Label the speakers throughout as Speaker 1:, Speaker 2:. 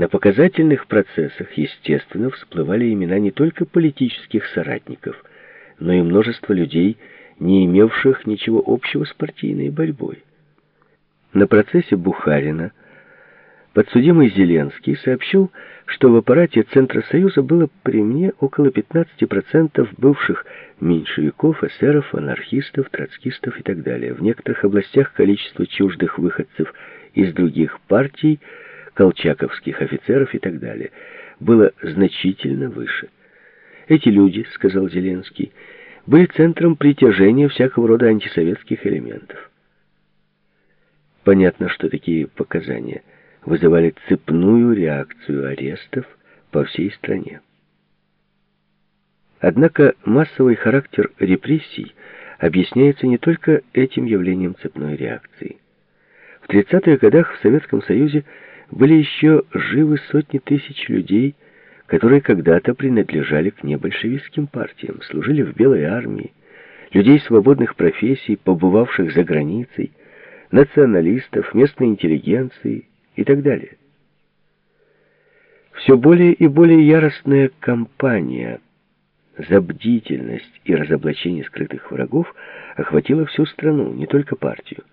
Speaker 1: На показательных процессах, естественно, всплывали имена не только политических соратников, но и множество людей, не имевших ничего общего с партийной борьбой. На процессе Бухарина подсудимый Зеленский сообщил, что в аппарате Центра Союза было при мне около 15% бывших меньшевиков, эсеров, анархистов, троцкистов и так далее. В некоторых областях количество чуждых выходцев из других партий, колчаковских офицеров и так далее, было значительно выше. Эти люди, сказал Зеленский, были центром притяжения всякого рода антисоветских элементов. Понятно, что такие показания вызывали цепную реакцию арестов по всей стране. Однако массовый характер репрессий объясняется не только этим явлением цепной реакции. В 30-х годах в Советском Союзе были еще живы сотни тысяч людей, которые когда-то принадлежали к небольшевистским партиям, служили в Белой армии, людей свободных профессий, побывавших за границей, националистов, местной интеллигенции и так далее. Все более и более яростная кампания за бдительность и разоблачение скрытых врагов охватила всю страну, не только партию.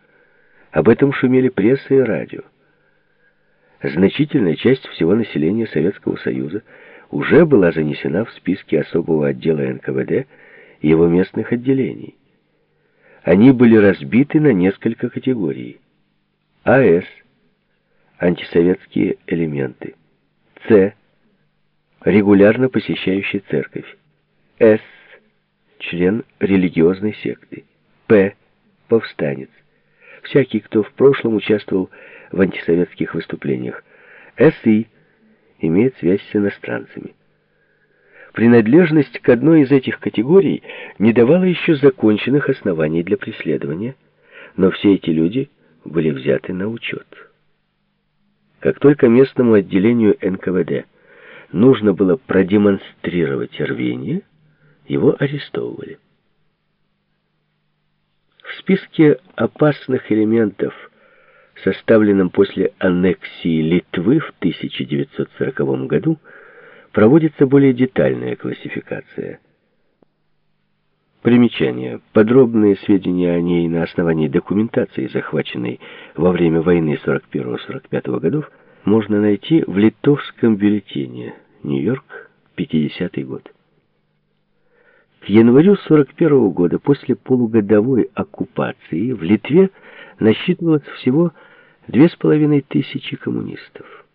Speaker 1: Об этом шумели пресса и радио. Значительная часть всего населения Советского Союза уже была занесена в списки особого отдела НКВД и его местных отделений. Они были разбиты на несколько категорий. АС – антисоветские элементы. С – регулярно посещающий церковь. С – член религиозной секты. П – повстанец. Всякий, кто в прошлом участвовал в антисоветских выступлениях. СИ имеет связь с иностранцами. Принадлежность к одной из этих категорий не давала еще законченных оснований для преследования, но все эти люди были взяты на учет. Как только местному отделению НКВД нужно было продемонстрировать рвение, его арестовывали. В списке опасных элементов, составленном после аннексии Литвы в 1940 году, проводится более детальная классификация. Примечание. Подробные сведения о ней на основании документации, захваченной во время войны 41-45 годов, можно найти в литовском бюллетене «Нью-Йорк, 50 год». К январю 41 года, после полугодовой оккупации, в Литве насчитывалось всего две с половиной тысячи коммунистов.